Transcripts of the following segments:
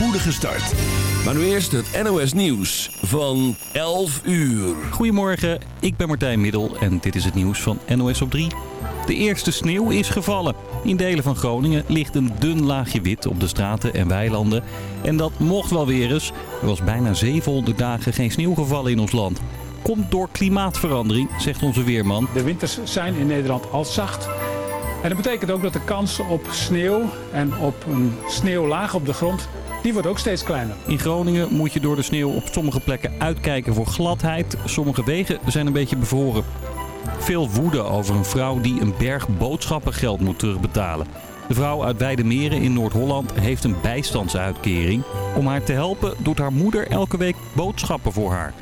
spoedige start. Maar nu eerst het NOS Nieuws van 11 uur. Goedemorgen, ik ben Martijn Middel en dit is het nieuws van NOS op 3. De eerste sneeuw is gevallen. In delen van Groningen ligt een dun laagje wit op de straten en weilanden. En dat mocht wel weer eens. Er was bijna 700 dagen geen sneeuw gevallen in ons land. Komt door klimaatverandering, zegt onze weerman. De winters zijn in Nederland al zacht. En dat betekent ook dat de kans op sneeuw en op een sneeuwlaag op de grond, die wordt ook steeds kleiner. In Groningen moet je door de sneeuw op sommige plekken uitkijken voor gladheid. Sommige wegen zijn een beetje bevroren. Veel woede over een vrouw die een berg boodschappengeld moet terugbetalen. De vrouw uit Weidemeren in Noord-Holland heeft een bijstandsuitkering. Om haar te helpen doet haar moeder elke week boodschappen voor haar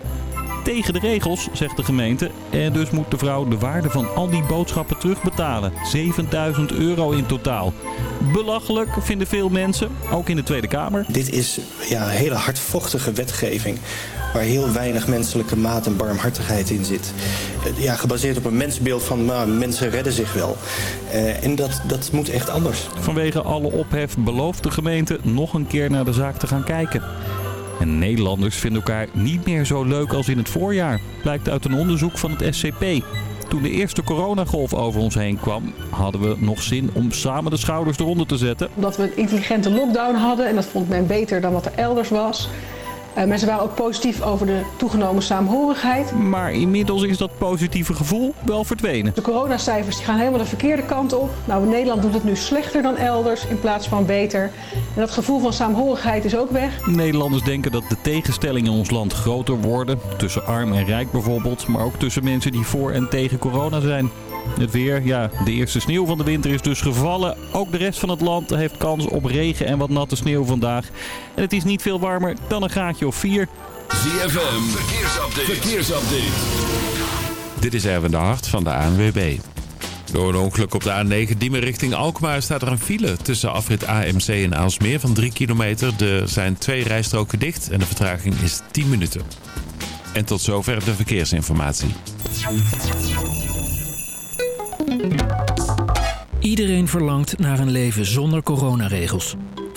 tegen de regels, zegt de gemeente. En dus moet de vrouw de waarde van al die boodschappen terugbetalen. 7000 euro in totaal. Belachelijk vinden veel mensen, ook in de Tweede Kamer. Dit is ja, hele hardvochtige wetgeving waar heel weinig menselijke maat en barmhartigheid in zit. Ja, gebaseerd op een mensbeeld van nou, mensen redden zich wel. Uh, en dat, dat moet echt anders. Vanwege alle ophef belooft de gemeente nog een keer naar de zaak te gaan kijken. En Nederlanders vinden elkaar niet meer zo leuk als in het voorjaar, blijkt uit een onderzoek van het SCP. Toen de eerste coronagolf over ons heen kwam, hadden we nog zin om samen de schouders eronder te zetten. Dat we een intelligente lockdown hadden en dat vond men beter dan wat er elders was. Uh, mensen waren ook positief over de toegenomen saamhorigheid. Maar inmiddels is dat positieve gevoel wel verdwenen. De coronacijfers die gaan helemaal de verkeerde kant op. Nou, Nederland doet het nu slechter dan elders in plaats van beter. En dat gevoel van saamhorigheid is ook weg. Nederlanders denken dat de tegenstellingen in ons land groter worden. Tussen arm en rijk bijvoorbeeld. Maar ook tussen mensen die voor en tegen corona zijn. Het weer, ja, de eerste sneeuw van de winter is dus gevallen. Ook de rest van het land heeft kans op regen en wat natte sneeuw vandaag. En het is niet veel warmer dan een graadje of 4. ZFM, verkeersupdate. verkeersupdate. Dit is Erwin de Hart van de ANWB. Door een ongeluk op de A9 Diemen richting Alkmaar staat er een file tussen afrit AMC en Aalsmeer van 3 kilometer. Er zijn twee rijstroken dicht en de vertraging is 10 minuten. En tot zover de verkeersinformatie. Iedereen verlangt naar een leven zonder coronaregels.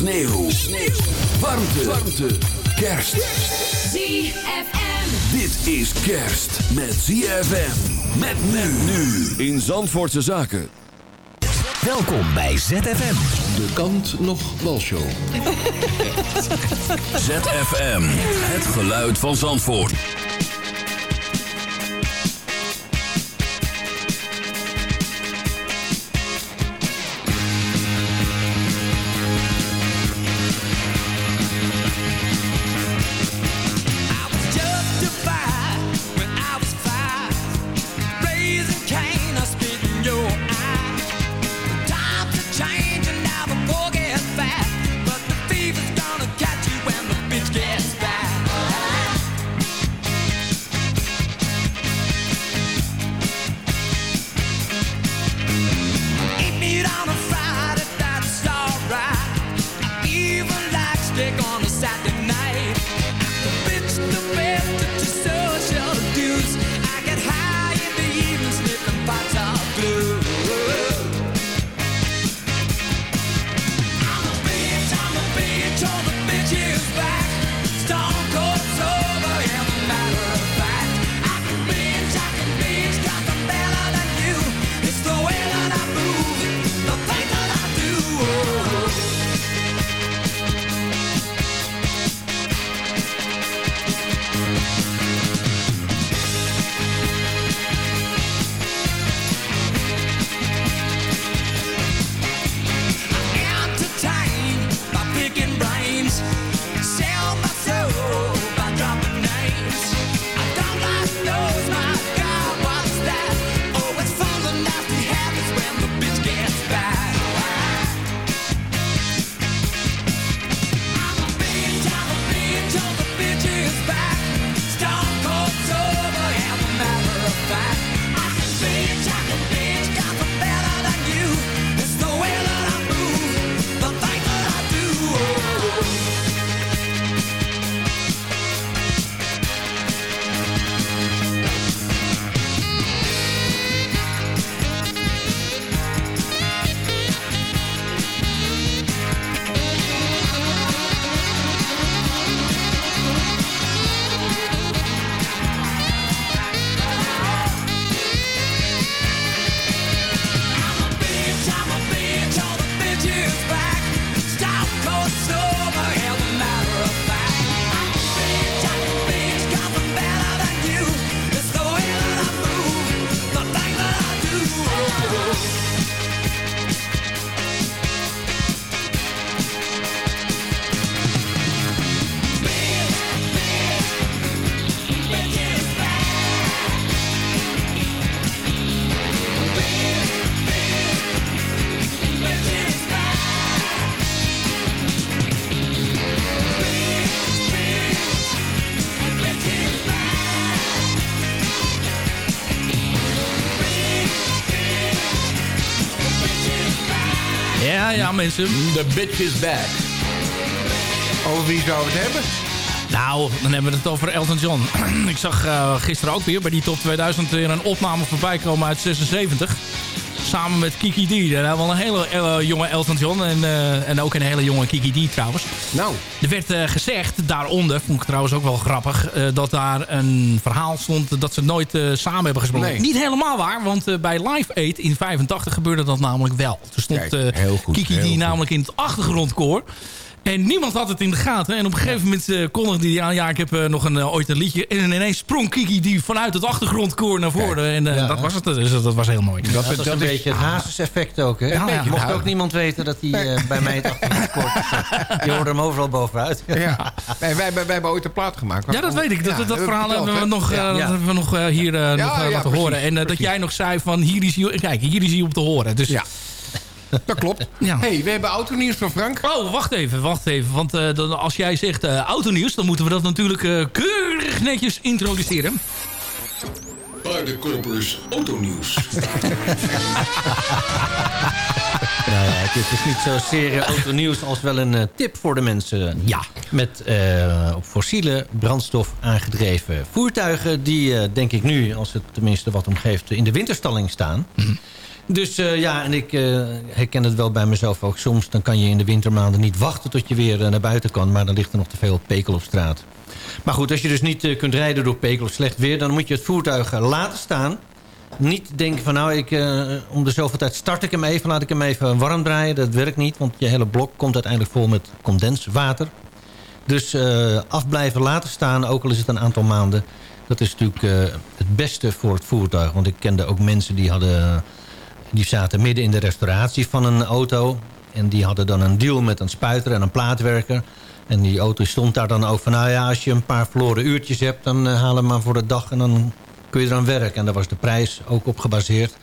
Sneeuw. Sneeuw. Warmte. Warmte. Kerst. ZFM. Dit is kerst met ZFM. Met men nu in Zandvoortse Zaken. Welkom bij ZFM. De kant nog walshow. ZFM. Het geluid van Zandvoort. Mensen. The bitch is back. Over wie zou het hebben? Nou, dan hebben we het over Elton John. Ik zag eh, gisteren ook weer bij die top 2000 weer een opname voorbij komen uit 76. Samen met Kiki D. Dat wel een hele eh, jonge Elton John. En, eh, en ook een hele jonge Kiki D trouwens. Nou. Er werd eh, gezegd, daaronder, vond ik trouwens ook wel grappig... dat daar een verhaal stond dat ze nooit samen hebben gesproken. Nee. Niet helemaal waar, want bij Live Aid in 85 gebeurde dat namelijk wel. Toen stond Kijk, heel goed, Kiki heel D goed. namelijk in het achtergrondkoor. En niemand had het in de gaten. En op een gegeven moment eh, kondigde hij aan... ja, ik heb eh, nog een, eh, ooit een liedje. En ineens sprong Kiki die vanuit het achtergrondkoor naar voren. En Ja, dat hè? was het. Dus dat was heel mooi. Dat, is een beetje het Hazes-effect ook, hè? Ja, ja. Mocht ook niemand weten dat hij bij mij het achtergrondkoord zat. Je hoorde hem overal bovenuit. Ja. Wij, wij, wij hebben ooit een plaat gemaakt. Ja, dat weet ik. Dat, Ja, dat verhaal verteld, hebben we nog, Ja. dat hebben we nog hier nog, ja, laten precies, horen. En dat jij nog zei van hier is hij, kijk, hier is hij op te horen. Dus, Ja. Dat klopt. Ja. hey, we hebben autonieuws van Frank. Oh, wacht even, wacht even. Want eh, dan, als jij zegt eh autonieuws, dan moeten we dat natuurlijk eh, keurig netjes introduceren. Paardenkopers Autonieuws. Nou ja, het is dus niet zozeer autonieuws als wel een eh, tip voor de mensen. Ja. Met eh, op fossiele brandstof aangedreven voertuigen... die, eh, denk ik nu, als het tenminste wat omgeeft, in de winterstalling staan. Dus eh, ja, en ik eh, herken het wel bij mezelf ook. Soms dan kan je in de wintermaanden niet wachten tot je weer eh, naar buiten kan. Maar dan ligt er nog te veel pekel op straat. Maar goed, als je dus niet kunt rijden door pekel of slecht weer... dan moet je het voertuig laten staan. Niet denken van nou, ik, om de zoveel tijd start ik hem even... laat ik hem even warm draaien. Dat werkt niet, want je hele blok komt uiteindelijk vol met condenswater. Dus eh, af blijven laten staan, ook al is het een aantal maanden... dat is natuurlijk het beste voor het voertuig. Want ik kende ook mensen die hadden... die zaten midden in de restauratie van een auto... en die hadden dan een deal met een spuiter en een plaatwerker... En die auto stond daar dan ook van... nou ja, als je een paar verloren uurtjes hebt... dan eh, haal hem maar voor de dag en dan kun je eraan werken. En daar was de prijs ook op gebaseerd.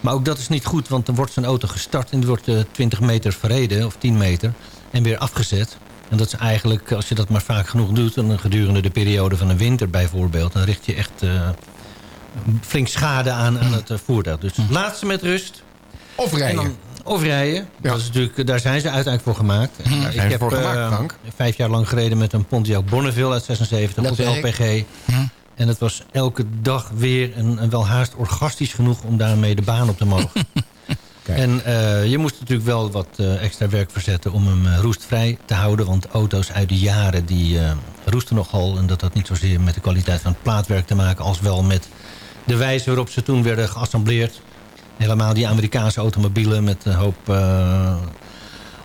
Maar ook dat is niet goed, want dan wordt zo'n auto gestart... en die wordt eh 20 meter verreden, of 10 meter, en weer afgezet. En dat is eigenlijk, als je dat maar vaak genoeg doet... dan gedurende de periode van een winter bijvoorbeeld... dan richt je echt eh, flink schade aan, aan het eh, voertuig. Dus laat ze met rust. Of En rijden. dan- of rijden. Dat is natuurlijk, daar zijn ze uiteindelijk voor gemaakt. Daar ik zijn ze heb voor gemaakt, eh, Frank. vijf jaar lang gereden met een Pontiac Bonneville uit 76 Dat op werkt. LPG. En het was elke dag weer een, een wel haast orgastisch genoeg om daarmee de baan op te mogen. En eh, je moest natuurlijk wel wat eh, extra werk verzetten om hem eh, roestvrij te houden. Want auto's uit de jaren die eh, roesten nogal. En dat had niet zozeer met de kwaliteit van het plaatwerk te maken... als wel met de wijze waarop ze toen werden geassembleerd. Helemaal die Amerikaanse automobielen met een hoop eh,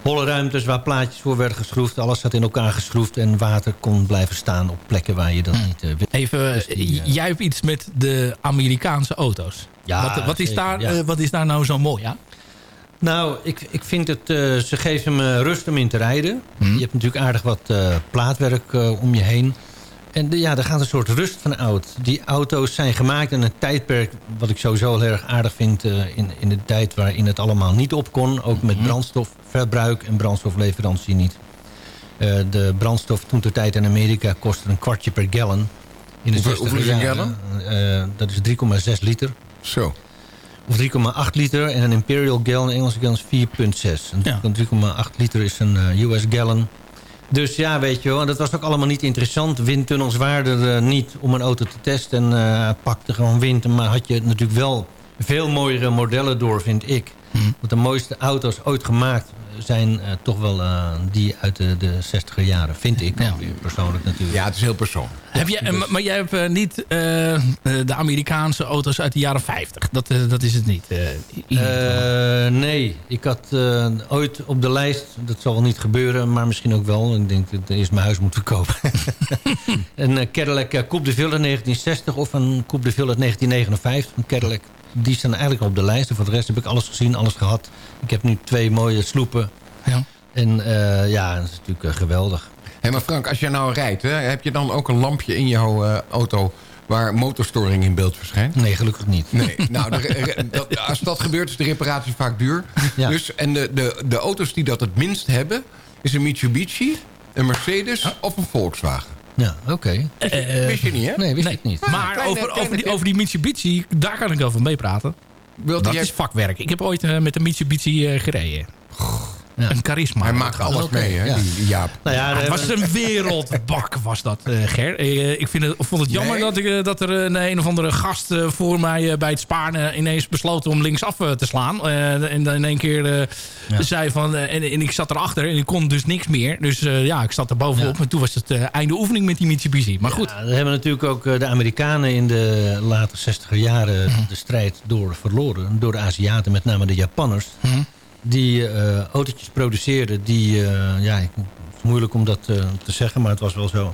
holle ruimtes... waar plaatjes voor werden geschroefd. Alles zat in elkaar geschroefd en water kon blijven staan op plekken waar je dat niet eh, wil. Even, Dus die, eh, jij hebt iets met de Amerikaanse auto's. Ja, wat, wat, is zeker, daar, ja. wat is daar nou zo mooi aan? Nou, ik, ik vind het... ze geven me rust om in te rijden. Mhm. Je hebt natuurlijk aardig wat plaatwerk om je heen. En de, ja, daar gaat een soort rust van uit. Die auto's zijn gemaakt in een tijdperk... wat ik sowieso heel erg aardig vind... eh, in, in de tijd waarin het allemaal niet op kon. Ook Mhm. met brandstofverbruik en brandstofleverantie niet. Eh, de brandstof toen ter tijd in Amerika kostte een kwartje per gallon. In de Hoeveel- 60e hoeveel is een jaren. Eh, dat is 3,6 liter. Zo. Of 3,8 liter. En een Imperial gallon, Engelse gallon is 4,6. En een 3,8 liter is een US gallon. Dus ja, weet je wel. En dat was ook allemaal niet interessant. Windtunnels waren er eh, niet om een auto te testen. En eh, hij pakte gewoon wind. Maar had je natuurlijk wel veel mooiere modellen door, vind ik. Want de mooiste auto's ooit gemaakt zijn eh, toch wel eh, die uit de, de 60er jaren. Vind ik persoonlijk natuurlijk. Ja, het is heel persoonlijk. Heb je, eh, maar jij hebt niet eh, eh, de Amerikaanse auto's uit de jaren 50. Dat, dat is het niet. nee, ik had eh, ooit op de lijst, dat zal wel niet gebeuren, maar misschien ook wel. Ik denk dat ik eerst mijn huis moet verkopen. een Cadillac Coupe de Ville uit 1960 of een Coupe de Ville uit 1959. Een Cadillac, die staan eigenlijk al op de lijst. En voor de rest heb ik alles gezien, alles gehad. Ik heb nu twee mooie sloepen. Ja. En eh, ja, dat is natuurlijk eh, geweldig. Hé, maar Frank, als jij nou rijdt, hè, heb je dan ook een lampje in jouw eh, auto... waar motorstoring in beeld verschijnt? Nee, gelukkig niet. Nee, nou, de dat, als dat gebeurt is de reparatie vaak duur. Ja. Dus, en de, de, de auto's die dat het minst hebben... is een Mitsubishi, een Mercedes of een Volkswagen. Ja, oké. Eh, Wist je niet, hè? Nee, wist ik niet. maar kleine- over, kleine over, die, over die Mitsubishi, daar kan ik wel van meepraten. Wilt Dat is vakwerk. Ik heb ooit eh, met een Mitsubishi eh, Een charisma. Hij maakt alles mee, hè, die, die Jaap. Nou ja, Ja, het daar was een wereldbak, was dat, eh, Ger. Eh, ik vind het, vond het jammer Nee. dat, ik, eh, dat er een, een of andere gast eh, voor mij eh, bij het sparen ineens besloot om linksaf eh, te slaan. Eh, en dan in één keer eh, zei van... eh, en, en ik zat erachter en ik kon dus niks meer. Dus eh, ja, ik zat er bovenop. En toen was het eh, einde oefening met die Mitsubishi. Maar goed. Ja, we hebben natuurlijk ook eh, de Amerikanen in de late 60er jaren Mhm. de strijd door verloren. Door de Aziaten, met name de Japanners. Mhm. Die eh, autootjes produceerden die... eh, ja, ik- het is moeilijk om dat eh, te zeggen, maar het was wel zo.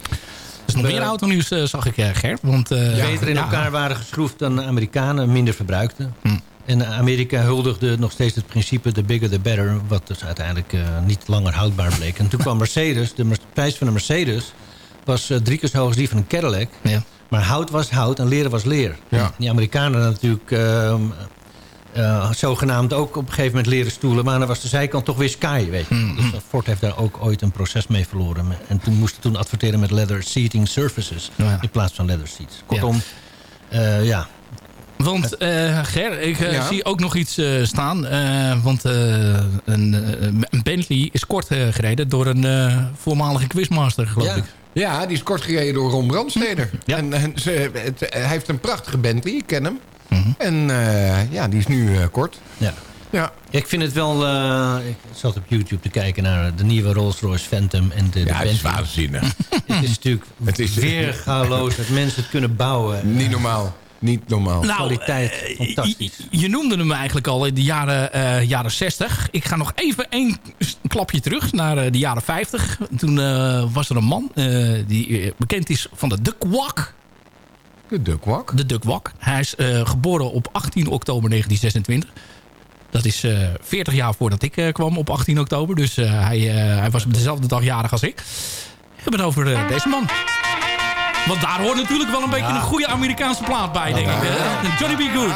Is nog meer autonieuws, zag ik, eh, Ger. Want, beter in ja. elkaar waren geschroefd dan de Amerikanen, minder verbruikten. Hm. En Amerika huldigde nog steeds het principe the bigger the better... wat dus uiteindelijk niet langer houdbaar bleek. En toen kwam Mercedes, de prijs van een Mercedes... was eh, drie keer zo hoog als die van een Cadillac. Ja. Maar hout was hout en leren was leer. Ja. Die Amerikanen natuurlijk... ehm, eh, zogenaamd ook op een gegeven moment leren stoelen... maar dan was de zijkant toch weer sky, weet je. Hm, Dus dat Ford heeft daar ook ooit een proces mee verloren. En toen moesten toen adverteren met leather seating surfaces... Ja. in plaats van leather seats. Kortom, eh, ja, Want eh, Ger, ik eh, Ja. zie ook nog iets eh, staan. Eh, want eh, een, eh, een Bentley is kort eh, gereden door een eh, voormalige quizmaster, geloof Ja. ik. Ja, die is kort gereden door Ron Brandsteder. Ja. En, en ze, het- hij heeft een prachtige Bentley, ik ken hem. Mhm. En eh, ja, die is nu eh, kort. ja. Ja, Ik vind het wel... eh, ik zat op YouTube te kijken naar de nieuwe Rolls-Royce Phantom en de, de ja het is waanzinnig. Het is natuurlijk Het is- weer chaoloos dat mensen het kunnen bouwen. Niet normaal. Niet normaal. kwaliteit, eh, fantastisch. Je, je noemde hem eigenlijk al in de jaren, eh, jaren 60. Ik ga nog even één klapje terug naar de jaren 50. Toen eh, was er een man eh, die bekend is van de Duck Walk. De dukwak. De Duck Walk. Hij is eh, geboren op 18 oktober 1926. Dat is eh 40 jaar voordat ik eh, kwam op 18 oktober. Dus eh, hij, eh, hij was op dezelfde dag jarig als ik. Ik heb het over eh, deze man. Want daar hoort natuurlijk wel een beetje een goede Amerikaanse plaat bij, denk ik. hè? Johnny B. Good.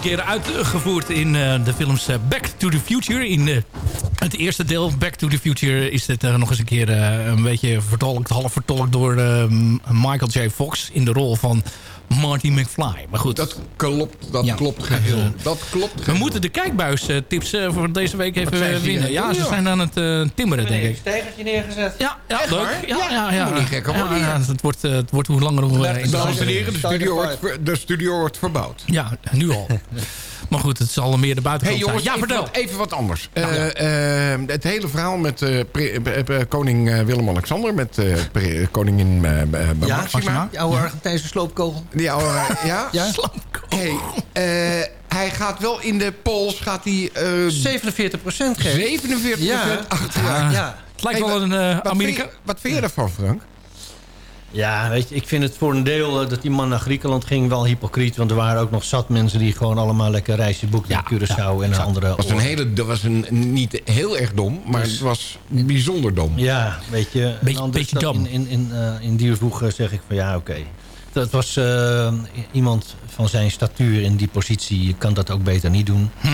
Keer uitgevoerd in eh, de films eh, Back to the Future. In eh, het eerste deel, Back to the Future, is dit nog eens een keer een beetje vertolkt, half vertolkt door Michael J. Fox in de rol van Marty McFly. Maar goed. Dat klopt, dat Ja. klopt geheel. Dat klopt We geheel. moeten de kijkbuis-tips eh, voor deze week even eh, ze winnen. hier Ja, ze zijn aan het eh, timmeren, denk ik. stijgertje neergezet. Ja, ja Echt leuk. Ja, ja, ja. Moet niet gekker worden Ja, het, wordt, eh, het wordt hoe langer hoe eh, Dames en heren, de studio, wordt, ver- de studio wordt verbouwd. Ja, nu al. maar goed, het zal meer de Hey buitenkant jongens, zijn. Ja, even, vertel. wat, even wat anders. Nou, ja. Eh, eh, het hele verhaal met eh, pre- koning Willem-Alexander... met eh, pre- koningin Ja, Maxima. Die oude Argentijnse sloopkogel. Die oude, ja? Ja? Hey, eh, hij gaat wel in de polls, gaat hij... eh, 47 procent geeft. 47 Ja. achteruit. Ja. Het lijkt Hey, wel een wat Amerika... Vind je, wat vind je daarvan, Frank? Ja, weet je, ik vind het voor een deel eh, dat die man naar Griekenland ging wel hypocriet. Want er waren ook nog zat mensen die gewoon allemaal lekker reisje boekten in Curaçao en andere... Dat was, een hele, dat was een, niet heel erg dom, maar Dus- het was bijzonder dom. Ja, weet je. en Beetje- anders beetje dom. In, in, in, eh, in die voeg eh, zeg ik van ja, oké. Dat was eh, iemand van zijn statuur in die positie. Je kan dat ook beter niet doen. Hm.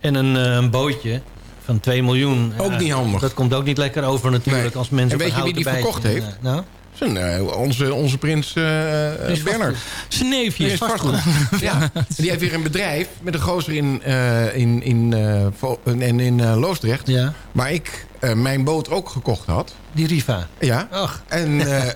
En een, eh, een bootje van 2 miljoen. Ook ja, niet handig. Dat komt ook niet lekker over natuurlijk. Nee. Als mensen En weet je een wie die verkocht heeft? Nou, Zijn, eh, onze, onze prins Bernard. Zijn neefje. Die is vastgoed. ja. Die heeft weer een bedrijf met een gozer in, eh, in, in, in eh, Loosdrecht. Ja. Waar ik eh, mijn boot ook gekocht had. Die Riva. Ja. Ach. En eh,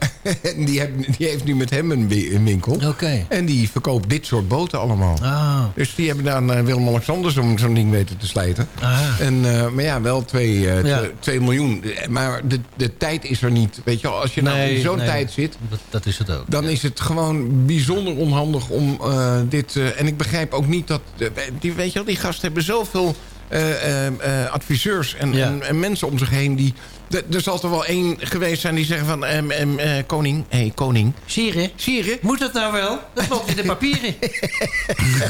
die, heb, die heeft nu met hem een, wi- een winkel. Oké. En die verkoopt dit soort boten allemaal. Ah. Dus die hebben dan eh, Willem-Alexander zo'n zo'n ding weten te slijten. Ah. En, maar ja, wel 2 Ja. miljoen. Maar de, de tijd is er niet. Weet je als je nou in zo'n nee. tijd zit... Dat, dat is het ook. dan is het gewoon bijzonder onhandig om dit... en ik begrijp ook niet dat... die, weet je wel, die gasten hebben zoveel eh, eh, eh, adviseurs en, Ja. en, en mensen om zich heen... die Er zal er wel één geweest zijn die zeggen van... ehm, ehm, eh, koning, hé hey, koning... Sire, Sire, moet dat nou wel? Dat loopt in de papieren.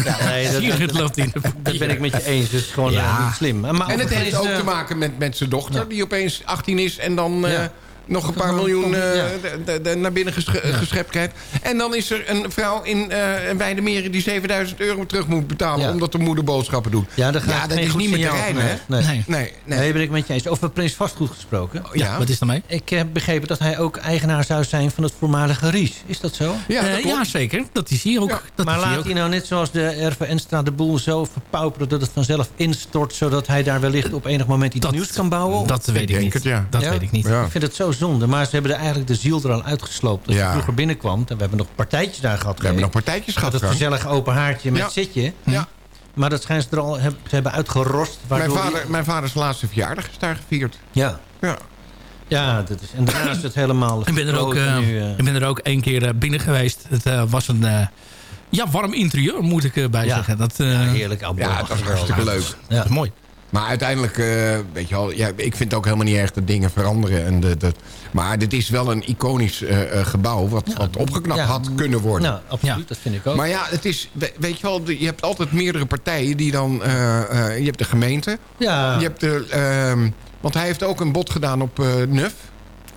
ja, nee, dat, het loopt in de dat ben ik met je eens. Dat is gewoon Ja. niet slim. Maar En het heeft ook te maken met, met zijn dochter... Ja. die opeens 18 is en dan... eh, Ja. Nog een paar miljoen eh, naar binnen gesche- geschept krijgt. En dan is er een vrouw in eh Weidemeren die 7000 euro terug moet betalen... Ja. omdat de moeder boodschappen doet. Ja, gaat dat geen is niet meer te rijmen, hè? Nee. Nee. Nee, nee. Nee, ben ik met je eens. Over Prins Vastgoed gesproken. ja, Wat is daarmee? Ik heb begrepen dat hij ook eigenaar zou zijn van het voormalige Ries. Is dat zo? ja, dat Eh, klopt. ja, zeker. Dat is hier ook. Ja. Dat maar laat hij nou net zoals de RVN-straat de boel zo verpauperen... dat het vanzelf instort, zodat hij daar wellicht op enig moment iets Dat- nieuws kan bouwen? Dat weet ik, denk niet. het, ja. Dat weet ik niet. Ik vind het zo zonde. Maar ze hebben er eigenlijk de ziel er al uitgesloopt. Dat Ja. je vroeger binnenkwam. En we hebben nog partijtjes daar gehad. We hebben nog partijtjes gehad, het Frank. gezellige open haartje met Ja. zitje. Ja. Maar dat schijnt ze er al heb, te hebben uitgerost. Mijn, vader, die- mijn vaders laatste verjaardag is daar gevierd. Ja. Ja. Ja, dat is, en daarna is het helemaal Ik ben er ook, eh, nu, eh, ik ben er ook één keer eh, binnen geweest. Het was een eh, ja, warm interieur, moet ik erbij Ja. zeggen. Dat, eh, ja, heerlijk. oud Ja, het was hartstikke leuk. Ja. dat is mooi. Maar uiteindelijk, eh, weet je wel, ja, ik vind het ook helemaal niet erg dat dingen veranderen. En de, dat, maar dit is wel een iconisch eh, eh, gebouw wat, wat opgeknapt Ja. had kunnen worden. Nou, absoluut. Ja. Dat vind ik ook. Maar ja, het is, we- weet je wel, je hebt altijd meerdere partijen die dan... eh, eh, je hebt de gemeente, ja, je hebt de... ehm, want hij heeft ook een bod gedaan op eh Nuf.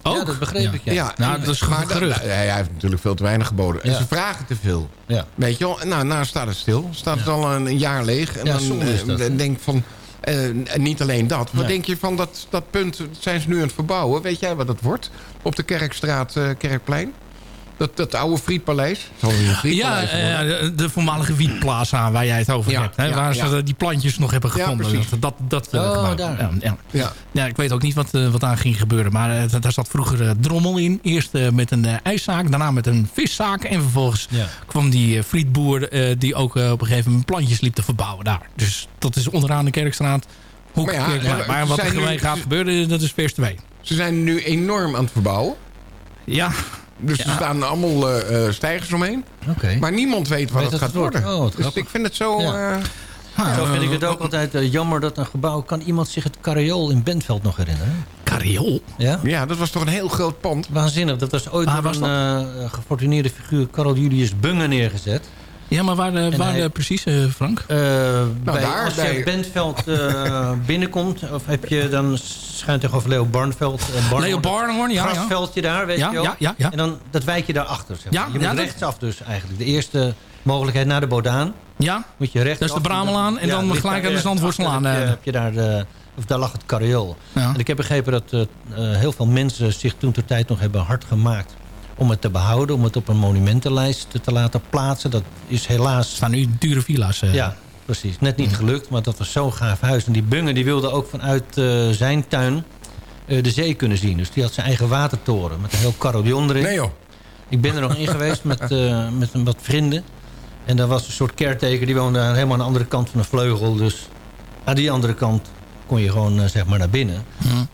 Ook? ja, dat begreep ik. Ja. Nou, dat is maar hij heeft natuurlijk veel te weinig geboden. En Ja. ze vragen te veel. Ja. Weet je wel? Nou, nou staat het stil. Staat het al een, een jaar leeg. En Ja, dan hè? denk ik van... eh, en niet alleen dat. Wat Nee. denk je van dat, dat punt? Zijn ze nu aan het verbouwen? Weet jij wat dat wordt? Op de Kerkstraat, eh, Kerkplein? Dat, dat oude Frietpaleis? Ja, de, voormalige wietplaza waar jij het over Ja, hebt. Hè, ja, waar ja. ze die plantjes nog hebben gevonden. dat, dat, dat eh, Oh, daar. Ja, ja. ik weet ook niet wat, eh, wat aan ging gebeuren. Maar eh, daar zat vroeger drommel in. Eerst met een ijszaak, daarna met een viszaak. En vervolgens kwam die frietboer... die ook op een gegeven moment plantjes liep te verbouwen daar. Dus dat is onderaan de Kerkstraat. Hoek, Maar wat er nu- gaat gebeuren, dat is vers 2. Ze zijn nu enorm aan het verbouwen. Ja, Dus er staan allemaal eh, eh, stijgers omheen. Oké. Maar niemand weet wat Weet het gaat worden. Oh, dus grappig. ik vind het zo... Ja. eh, Zo vind ik het ook altijd jammer dat een gebouw... Kan iemand zich het Cariool in Bentveld nog herinneren? Cariool. Ja? ja, dat was toch een heel groot pand. Waanzinnig. Dat was ooit door was een eh, gefortuneerde figuur... Carol Julius Bunge neergezet. Ja, maar waar, eh, waar hij- eh, precies, eh, Frank? Eh, bij, daar, als je bij- Bentveld eh, binnenkomt... of heb je dan schuin tegenover Leo Barnveld... Barnhoorn, Leo Barnhoorn, ja. ja. grasveldje daar, weet Ja, je wel. ja, ja, ja. En dan dat wijk je daarachter. Zeg maar. Je moet rechtsaf dus eigenlijk. De eerste mogelijkheid naar de Bodaan. Ja, Moet je rechtsaf. Dat is de Bramelaan en dan ligt gelijk aan de Zandvoortslaan, eh. Heb je, heb je daar de, of daar lag het carriool. Ja. En ik heb begrepen dat heel veel mensen zich toen ter tijd nog hebben hard gemaakt... om het te behouden, om het op een monumentenlijst te, te laten plaatsen. Dat is helaas... staan nu dure villa's. eh. Ja, precies. Net niet gelukt, maar dat was zo'n gaaf huis. En die Bunge die wilde ook vanuit eh, zijn tuin eh, de zee kunnen zien. Dus die had zijn eigen watertoren met een heel carillon erin. Nee joh. Ik ben er nog in geweest met, met een wat vrienden. En daar was een soort caretaker, die woonde aan- helemaal aan de andere kant van de vleugel. Dus aan die andere kant kon je gewoon eh, zeg maar naar binnen.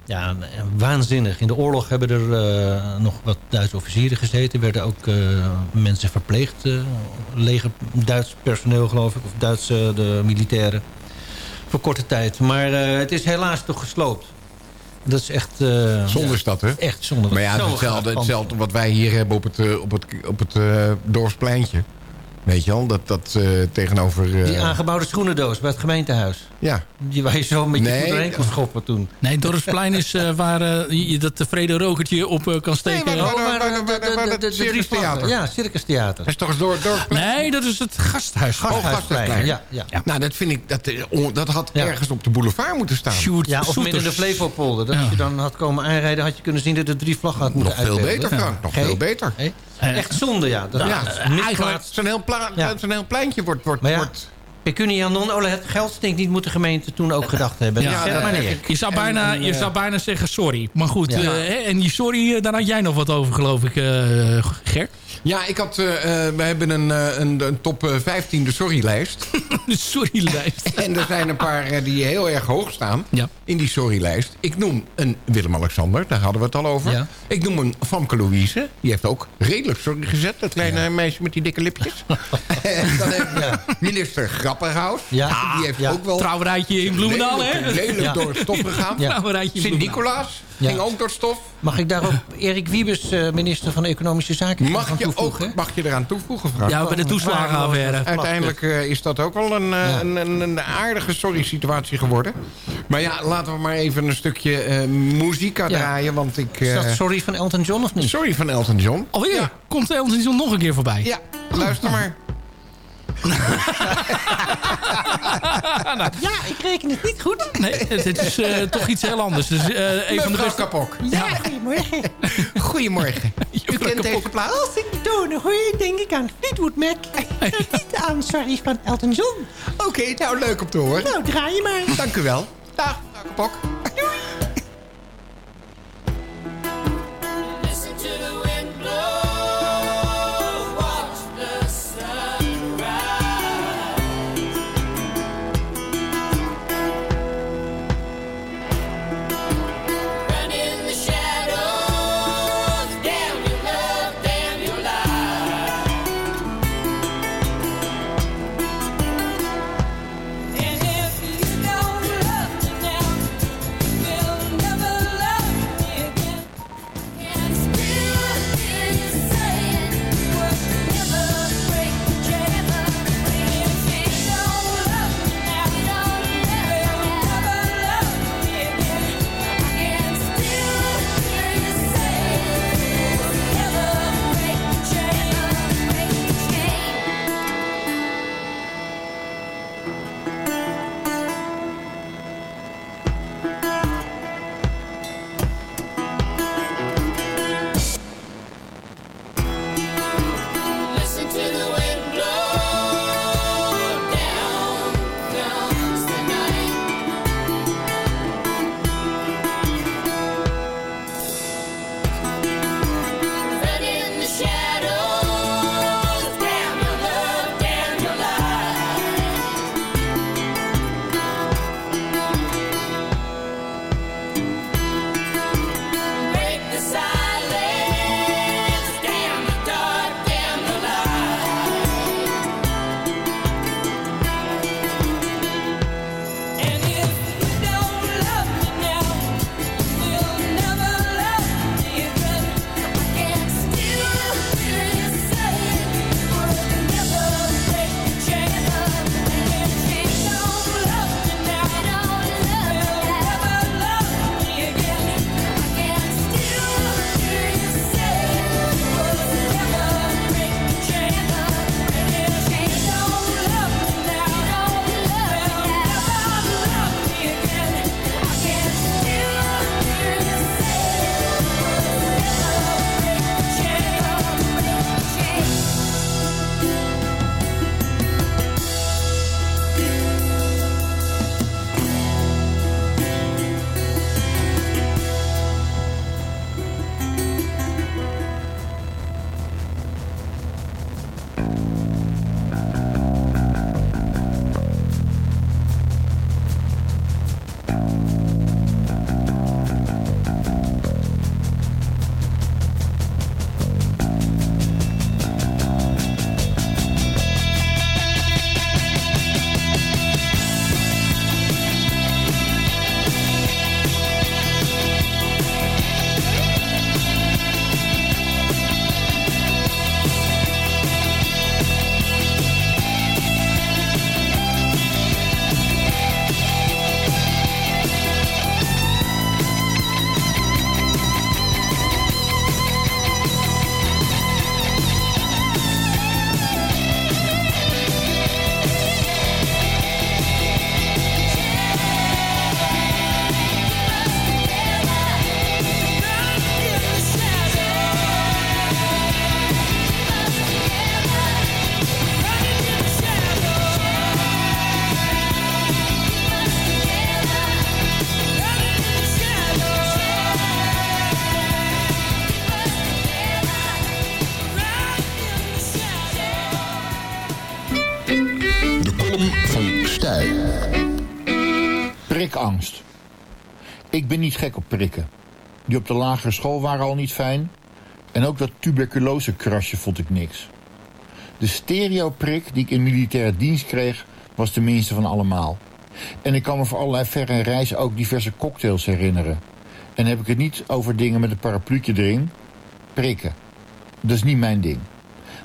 Ja, en- en waanzinnig. In de oorlog hebben er eh, nog wat Duitse officieren gezeten. werden ook eh, mensen verpleegd. eh, leger, Duits personeel geloof ik. Of Duitse de militairen. Voor korte tijd. Maar eh, het is helaas toch gesloopt. Dat is echt... eh, Zonde ja, is dat, hè? Echt zonde. Maar ja, hetzelfde, hetzelfde wat wij hier hebben op het, op het, op het dorpspleintje. Weet je wel, dat, dat eh, tegenover... eh, Die aangebouwde schoenendoos bij het gemeentehuis. Ja. Die waar je zo met je Nee. doorheen kon schoppen toen. Nee, het Dorpsplein is eh, waar je dat tevreden rokertje op kan steken. Nee, maar- maar, de- de- de- de- de drie Circustheater. vlaggen. Ja, circustheater. Dat is toch eens door, door... Nee, dat is het gasthuis. Oh, Gasthuisplein. Ja, ja. Nou, dat vind ik... Dat, dat had Ja. ergens op de boulevard moeten staan. Ja, of midden in de Soeters. Flevopolder. Dat als je dan had komen aanrijden, had je kunnen zien dat de drie vlaggen had moeten Nog veel beter, Frank. Nog veel beter. Eh, Echt zonde, ja. Dat Ja, is eigenlijk zo'n heel, Ja. heel pleintje wordt... wordt, Maar ja, wordt pecunia non olet, het geld stinkt niet, moet de gemeente toen ook gedacht hebben. Ja, zeg dat maar heb neer. ik. Je zou, bijna, en, je eh, zou bijna zeggen sorry. Maar goed, Ja. eh, hè, en die sorry, eh, daar had jij nog wat over, geloof ik, eh Gert. Ja, ik had, eh, eh, we hebben een, eh, een, een top eh, 15 de sorrylijst. De sorrylijst. en er zijn een paar die heel erg hoog staan Ja. in die sorrylijst. Ik noem een Willem-Alexander, daar hadden we het al over. Ja. Ik noem een Famke Louise, die heeft ook redelijk sorry gezet. Dat kleine meisje met die dikke lipjes. En Dan heb je minister Grapperhaus. Ja. Die heeft ook wel Trouwrijtje in Bloemendaal, hè? Ja. door het stof gegaan. Sint-Nicolaas ging ook door stof. Mag ik daarop Erik Wiebes, minister van Economische Zaken, Mag gaan je, toevoegen? ook, mag je eraan toevoegen, Frank? Ja, bij de toeslagenaffaire. Uiteindelijk eh, is dat ook wel een, eh, Ja. een, een, een aardige sorry-situatie geworden. Maar ja, laten we maar even een stukje eh muziek Ja. draaien. Want ik... Is eh, dat sorry van Elton John of niet? sorry van Elton John. Alweer? Ja. Komt Elton John nog een keer voorbij? Ja, luister maar. Ja, ik reken het niet goed. Nee, het, het is eh, toch iets heel anders. Dus, eh, een van de beste... Kapok. Ja, goedemorgen. Goedemorgen. U kent deze plaats? Als ik tonen hoor, denk ik aan Fleetwood Mac. En niet aan Sorry van Elton John. Oké, nou leuk om te horen. Nou, draai je maar. Dank u wel. Dag, mevrouw ben niet gek op prikken. Die op de lagere school waren al niet fijn. En ook dat tuberculosekrasje vond ik niks. De stereoprik die ik in militaire dienst kreeg, was de minste van allemaal. En ik kan me voor allerlei verre reizen ook diverse cocktails herinneren. En heb ik het niet over dingen met een parapluutje erin. Prikken. Dat is niet mijn ding.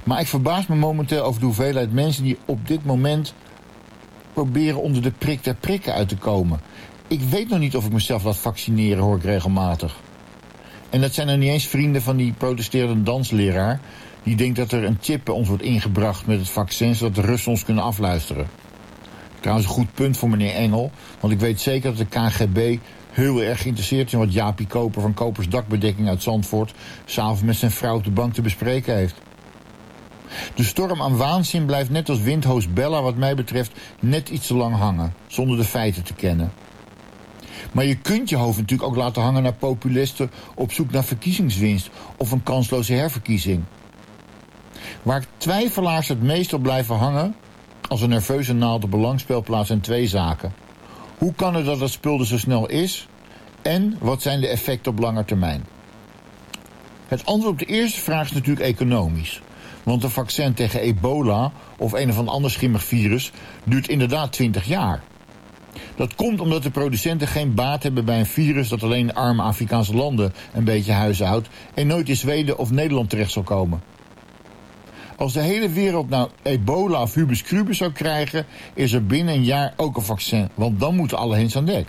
Maar ik verbaas me momenteel over de hoeveelheid mensen die op dit moment proberen onder de prik der prikken uit te komen. Ik weet nog niet of ik mezelf laat vaccineren, hoor ik regelmatig. En dat zijn er niet eens vrienden van die protesterende dansleraar... die denkt dat er een chip bij ons wordt ingebracht met het vaccin... zodat de Russen ons kunnen afluisteren. Trouwens een goed punt voor meneer Engel... want ik weet zeker dat de KGB heel erg geïnteresseerd is... in wat Jaapie Koper van Kopers Dakbedekking uit Zandvoort... s'avonds met zijn vrouw op de bank te bespreken heeft. De storm aan waanzin blijft net als windhoos Bella wat mij betreft net iets te lang hangen, zonder de feiten te kennen. Maar je kunt je hoofd natuurlijk ook laten hangen naar populisten op zoek naar verkiezingswinst of een kansloze herverkiezing. Waar twijfelaars het meest op blijven hangen, als een nerveuze naald belangspelplaats zijn twee zaken. Hoe kan het dat het spul er zo snel is? En wat zijn de effecten op lange termijn? Het antwoord op de eerste vraag is natuurlijk economisch. Want een vaccin tegen ebola of een of ander schimmig virus duurt inderdaad 20 jaar. Dat komt omdat de producenten geen baat hebben bij een virus dat alleen arme Afrikaanse landen een beetje huishoudt en nooit in Zweden of Nederland terecht zal komen. Als de hele wereld nou ebola of hubus zou krijgen, is er binnen een jaar ook een vaccin, want dan moeten alle hens aan dek.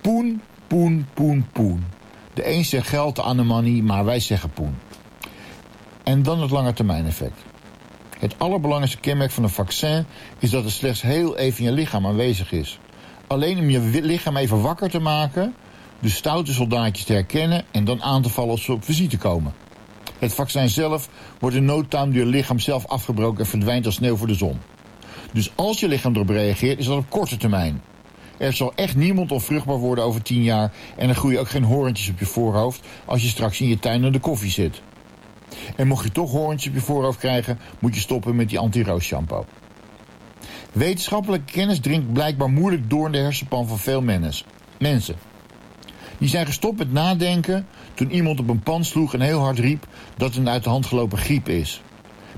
Poen, poen, poen, poen. De een zegt geld, de ander money, maar wij zeggen poen. En dan het langetermijneffect. Het allerbelangrijkste kenmerk van een vaccin is dat het slechts heel even in je lichaam aanwezig is. Alleen om je lichaam even wakker te maken, de stoute soldaatjes te herkennen en dan aan te vallen als ze op visite komen. Het vaccin zelf wordt in no time door je lichaam zelf afgebroken en verdwijnt als sneeuw voor de zon. Dus als je lichaam erop reageert, is dat op korte termijn. Er zal echt niemand onvruchtbaar worden over 10 jaar en er groeien ook geen horentjes op je voorhoofd als je straks in je tuin naar de koffie zit. En mocht je toch hoorntjes op je voorhoofd krijgen, moet je stoppen met die anti-roos shampoo. Wetenschappelijke kennis dringt blijkbaar moeilijk door in de hersenpan van veel mensen. Die zijn gestopt met nadenken toen iemand op een pan sloeg en heel hard riep dat het een uit de hand gelopen griep is.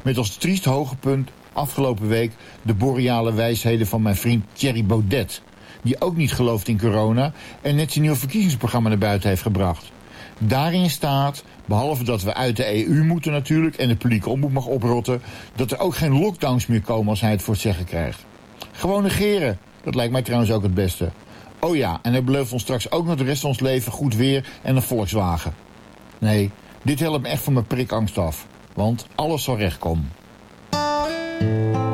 Met als triest hoogtepunt afgelopen week de boreale wijsheden van mijn vriend Thierry Baudet. Die ook niet gelooft in corona en net zijn nieuwe verkiezingsprogramma naar buiten heeft gebracht. Daarin staat, behalve dat we uit de EU moeten natuurlijk... en de publieke omroep mag oprotten... dat er ook geen lockdowns meer komen als hij het voor het zeggen krijgt. Gewoon negeren. Dat lijkt mij trouwens ook het beste. Oh ja, en hij belooft ons straks ook nog de rest van ons leven goed weer en een Volkswagen. Nee, dit helpt me echt van mijn prikangst af. Want alles zal rechtkomen. Out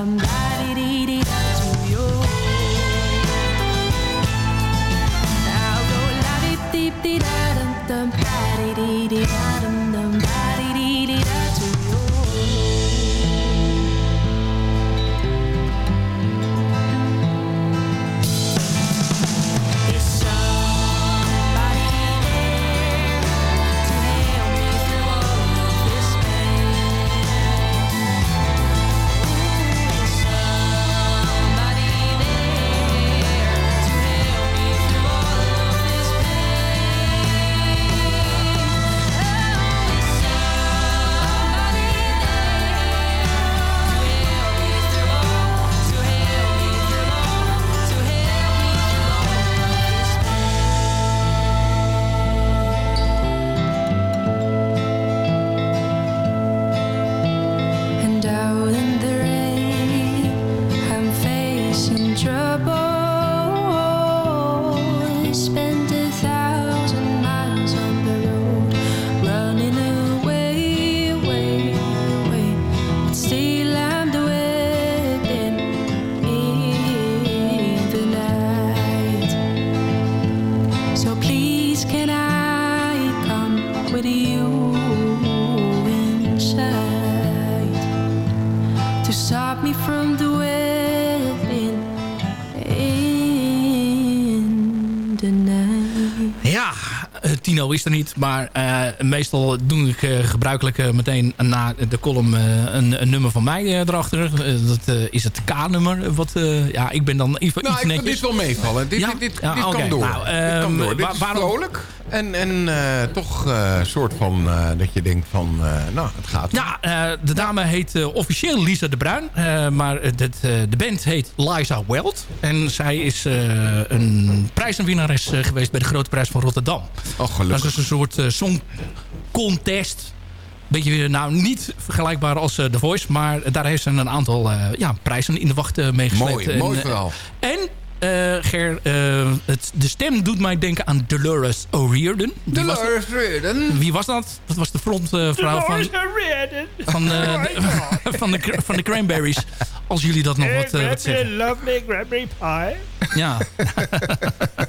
come back. Is er niet. Maar eh, meestal doe ik eh, gebruikelijk eh, meteen na de column eh, een, een nummer van mij erachter. Dat is het K-nummer. Wat, ja, ik ben dan even Nou, iets netjes. dit wel meevallen. Dit, Ja? dit, dit, Ja, dit oké. kan door. Nou, dit kan door. Dit wa- is waarom- vrolijk. En, en toch een soort van dat je denkt van... nou, het gaat. Ja, de dame heet officieel Lisa de Bruin. maar eh, de band heet Liza Weld. En zij is een prijzenwinnares geweest bij de Grote Prijs van Rotterdam. Oh, gelukkig. Dat is een soort song contest. Beetje weer, nou niet vergelijkbaar als eh, The Voice. Maar daar heeft ze een aantal eh, ja, prijzen in de wacht uh, mee Mooi, gesleept. mooi En, eh, verhaal. En eh, Ger, eh, het, de stem doet mij denken aan Dolores O'Riordan. Wie was dat? Dolores O'Riordan. Wie was dat? Dat was de frontvrouw van, van, eh, de, van, de, van de Cranberries. Als jullie dat nog wat, eh, wat zeggen. lovely Granberry pie. Ja.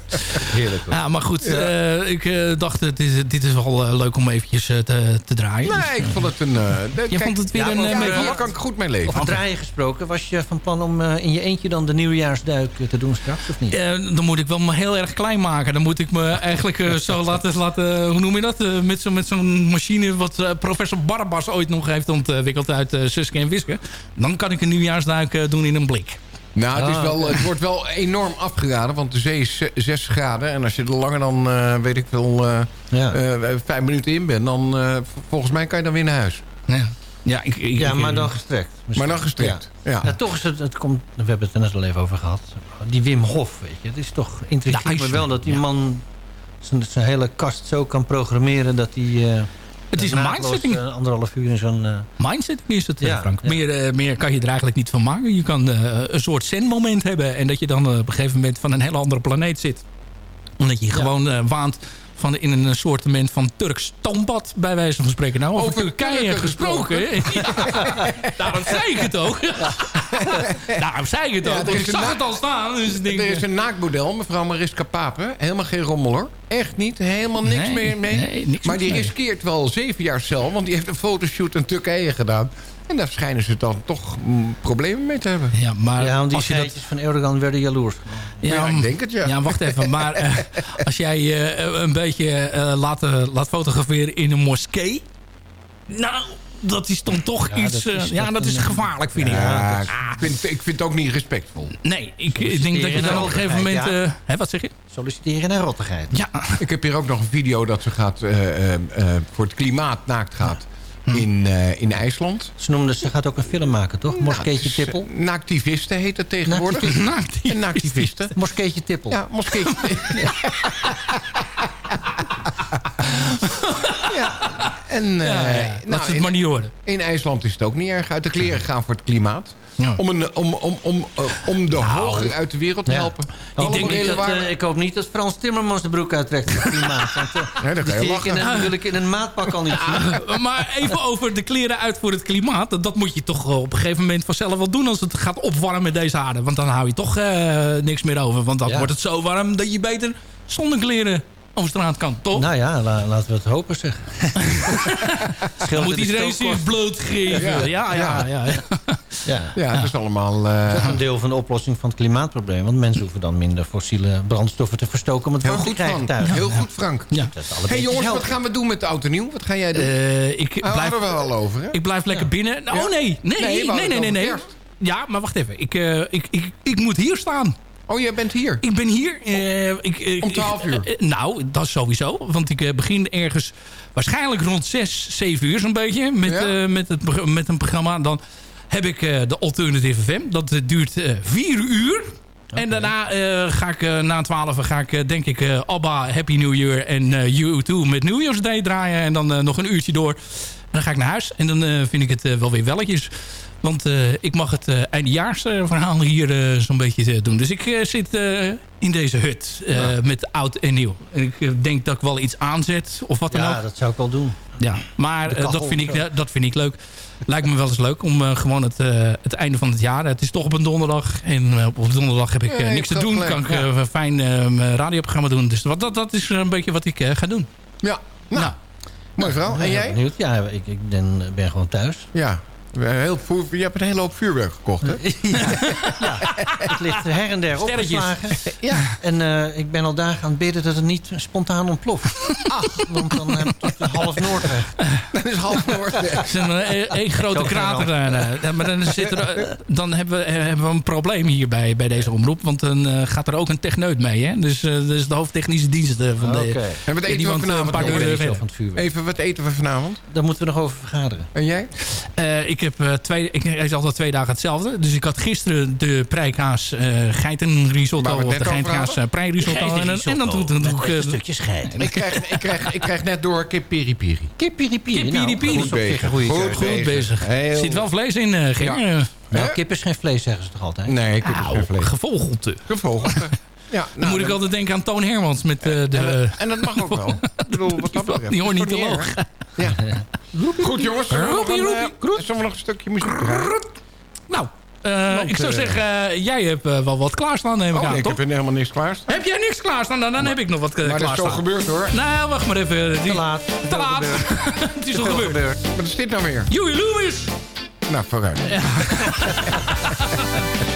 Heerlijk hoor. ja, maar goed. eh, ik eh, dacht, dit, is- dit is wel eh, leuk om eventjes te, te draaien. Dus, Nee, ik vond het een... eh, Je kijk, vond het weer ja, een, ja, Daar kan ik goed mee leven. Over draaien gesproken, was je van plan om in je eentje dan de nieuwjaarsduik te doen straks, of niet? Eh, dan moet ik wel me heel erg klein maken. Dan moet ik me eigenlijk zo laten, laten... Hoe noem je dat? Eh, met zo'n met zo'n machine wat professor Barbas ooit nog heeft ontwikkeld uit Suske en Wiske. Dan kan ik een nieuwjaarsduik eh, doen in een blik. Nou, het, is Ah, wel, het wordt wel enorm afgeraden, want de zee is 6 graden. En als je er langer dan, eh, weet ik veel, eh, eh, vijf minuten in bent... dan eh, volgens mij kan je dan weer naar huis. Ja, ja, ik, ik- ja maar dan gestrekt. Maar dan gestrekt, ja. Ja, toch is het, het komt, we hebben het er net al even over gehad. Die Wim Hof, weet je. Het is toch intrigeert me IJsland, wel dat die ja. man zijn, zijn hele kast zo kan programmeren dat hij... Het is een mindsetting. eh, anderhalf uur in zo'n... eh, Mindsetting is het, eh, Ja, Frank. ja. Meer, meer kan je er eigenlijk niet van maken. Je kan een soort zen-moment hebben. En dat je dan op een gegeven moment van een hele andere planeet zit. Omdat je gewoon waant van in een soortement van Turks stoombad, bij wijze van spreken. Nou, over, Over Turkije gesproken. Ja, daarom zei ik het ook. daarom zei ik het Ja, ook. er want is ik een zag het al staan. Dus ik denk, Er is een naakmodel, mevrouw Mariska Papen. Helemaal geen rommel hoor. Echt niet, helemaal niks Nee, meer mee. nee, niks maar die mee. riskeert wel zeven jaar cel. Want die heeft een fotoshoot in Turkije gedaan. En daar schijnen ze dan toch mm, problemen mee te hebben. Ja, maar ja, want die als je dat geitjes van Erdogan werden jaloers. Ja, ik denk het, ja. Ja, wacht even. Maar eh, als jij eh, een beetje eh, laat, eh, laat fotograferen in een moskee... Nou, dat is dan toch Ja, iets... dat eh, is ja, dat is een- gevaarlijk, vind ik. Ja, ik, vind, ik vind het ook niet respectvol. nee, ik, ik denk dat je dan op een gegeven moment... Ja. eh, hè, wat zeg je? Solliciteren naar rottigheid. Ja, Ik heb hier ook nog een video dat ze gaat, eh, voor het klimaat naakt gaat Hm. in, eh, in IJsland. Ze noemde, ze gaat ook een film maken, toch? Moskeetje Tippel. Naaktivisten heet het tegenwoordig. Naaktivisten. En naaktivisten. Moskeetje Tippel. Ja, moskeetje. En, Ja, eh, ja. nou, Laat ze het in- maar niet horen. In IJsland is het ook niet erg uit de kleren gaan voor het klimaat. Om, een, om, om, om, eh, om de hoger uit de wereld te Ja. helpen. Ik, denk niet dat, eh, ik hoop niet dat Frans Timmermans de broek uittrekt in het klimaat. Want, Ja, dat die kan je zie ik in een, wil ik in een maatpak al niet zien. Maar even over de kleren uit voor het klimaat. Dat- Dat moet je toch op een gegeven moment vanzelf wel doen... als het gaat opwarmen met deze aarde. Want dan hou je toch eh, niks meer over. Want dan Ja. wordt het zo warm dat je beter zonder kleren over straat kan, toch? Nou ja, la- laten we het hopen zeg. dan moet iedereen zich blootgeven. Ja, ja, ja. ja, Ja, Ja, dat is allemaal... eh, Dat is een deel van de oplossing van het klimaatprobleem. Want mensen hoeven dan minder fossiele brandstoffen te verstoken... om het warm te goed, krijgen thuis. Heel goed, Frank. Ja. Dat is alle hey jongens, wat gaan we doen met de auto nieuw? Wat ga jij doen? Eh, ik, Ah, blijf, hadden we al over, hè? ik blijf lekker binnen. Oh nee, nee, Nee, nee, nee, nee. Ja, maar wacht even. Ik, eh, ik, ik, ik moet hier staan. Oh, jij bent hier? Ik ben hier. eh, ik, ik- Om 12 uur? eh, eh, nou, dat is sowieso. Want ik eh, begin ergens waarschijnlijk rond 6, 7 uur zo'n beetje. Met, Ja. eh, met, het, met een programma. Dan heb ik eh, de Alternative FM. Dat eh, duurt eh 4 uur. En daarna eh, ga ik eh, na 12 ga ik eh, denk ik eh, ABBA Happy New Year en eh U2 met New Year's Day draaien. En dan eh, nog een uurtje door. En dan ga ik naar huis. En dan eh, vind ik het eh, wel weer welletjes. Want eh, ik mag het eh eindejaarsverhaal hier eh, zo'n beetje doen. Dus ik eh, zit eh, in deze hut eh, met oud en nieuw. En ik denk dat ik wel iets aanzet of wat dan Ja, ook. dat zou ik wel doen. Ja, maar dat, vind ik, ja, dat vind ik leuk. Lijkt me wel eens leuk om gewoon het, eh, het einde van het jaar... Het is toch op een donderdag. En op donderdag heb ik Ja, niks te doen. Kan ik fijn eh, mijn radioprogramma doen. Dus wat, dat, dat is een beetje wat ik ga doen. Ja, nou, Nou, mooi verhaal. En Ja, jij? benieuwd. Ja, ik, ik ben, ben gewoon thuis. Ja. Heel, je hebt een hele hoop vuurwerk gekocht, hè? Het ligt her en der Sterretjes. opgeslagen. Ja. En eh, ik ben al dagen aan het bidden dat het niet spontaan ontploft. Want dan heb ik toch de half Noordweg. Dat is half Noord. Is een, eh, één grote krater. gaan daar, eh. Ja, maar dan, zit er, dan hebben, we, hebben we een probleem hier bij, bij deze omroep. Want dan eh, gaat er ook een techneut mee. Hè? Dus eh, dat is de hoofdtechnische dienst eh, van de... Oké. En wat eten we vanavond? een paar van het vuurwerk. Even, wat eten we vanavond? Daar moeten we nog over vergaderen. En jij? Eh, ik heb eh, twee, ik eet altijd twee dagen hetzelfde. Dus ik had gisteren de prijkaas eh geitenrisotto. Of de geitenkaas eh prijrisotto. En, dan- en dan doe, dan doe ik... een stukje scheid. Ik krijg, ik, krijg, ik krijg net door kip piri piri. Kip piri piri. Kip piri piri. Nou, Goed dat is op zich bezig. Er zit wel vlees in, eh Ger. Ja. Nou, kip is geen vlees, zeggen ze toch altijd? Nee, kip is geen nou, vlees. gevogelte. Gevolgd. Ja, Dan nou, moet ik altijd denken aan Toon Hermans met eh, en, de... dat, en dat mag ook wel. Ik bedoel, wat dat betreft. Die toch niet ornitholoog. erg? Ja. Goed jongens, zullen we, nog Roepie, een, eh, roepie, zullen we nog een stukje muziek? Nou, eh, ik zou eh, zeggen, jij hebt wel wat klaarstaan, neem ik Oh, aan, nee, ik heb helemaal niks klaar. Heb jij niks klaarstaan? Nou, dan heb ik nog wat eh, Maar dat is klaarstaan. zo gebeurd hoor. Nou, wacht maar even. Die- Te laat. Te laat. Het is al gebeurd. Wat is dit nou weer? Huey Lewis. Nou, vooruit. Everybody's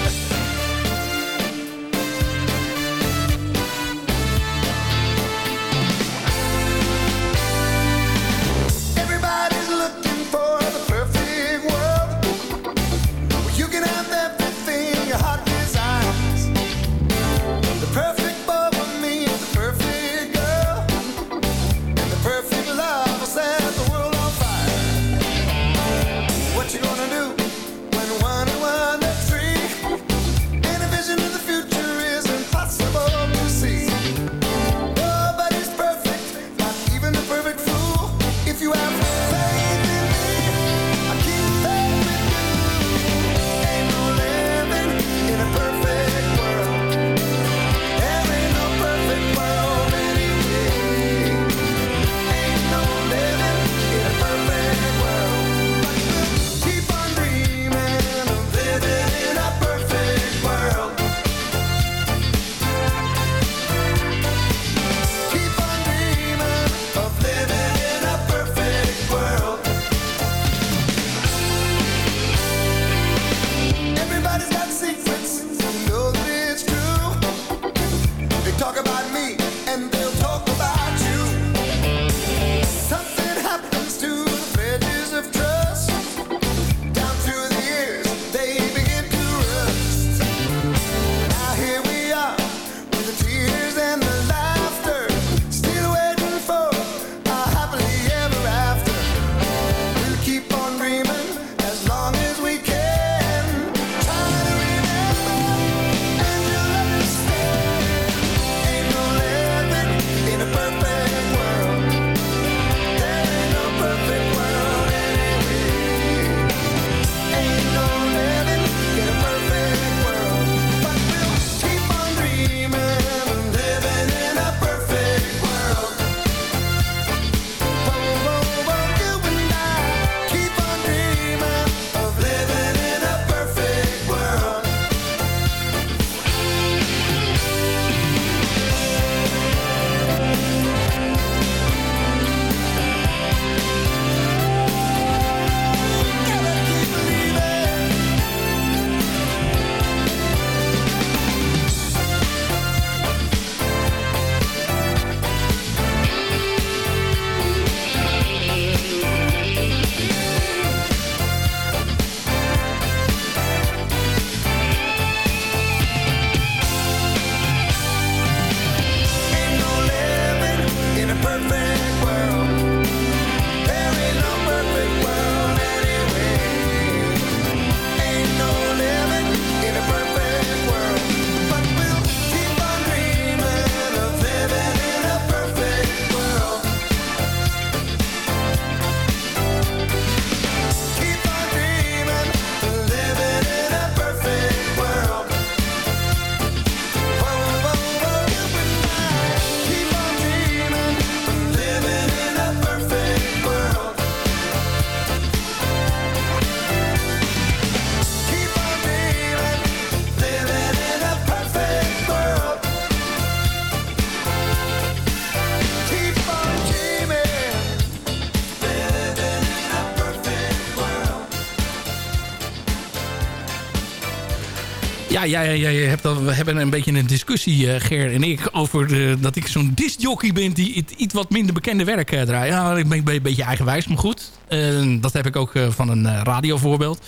Ja, jij, jij hebt we hebben een beetje een discussie, eh, Ger en ik... over de, dat ik zo'n discjockey ben die iets, iets wat minder bekende werk eh, draait. Ja, ik ben, een beetje eigenwijs, maar goed. Eh, dat heb ik ook eh, van een eh, radiovoorbeeld.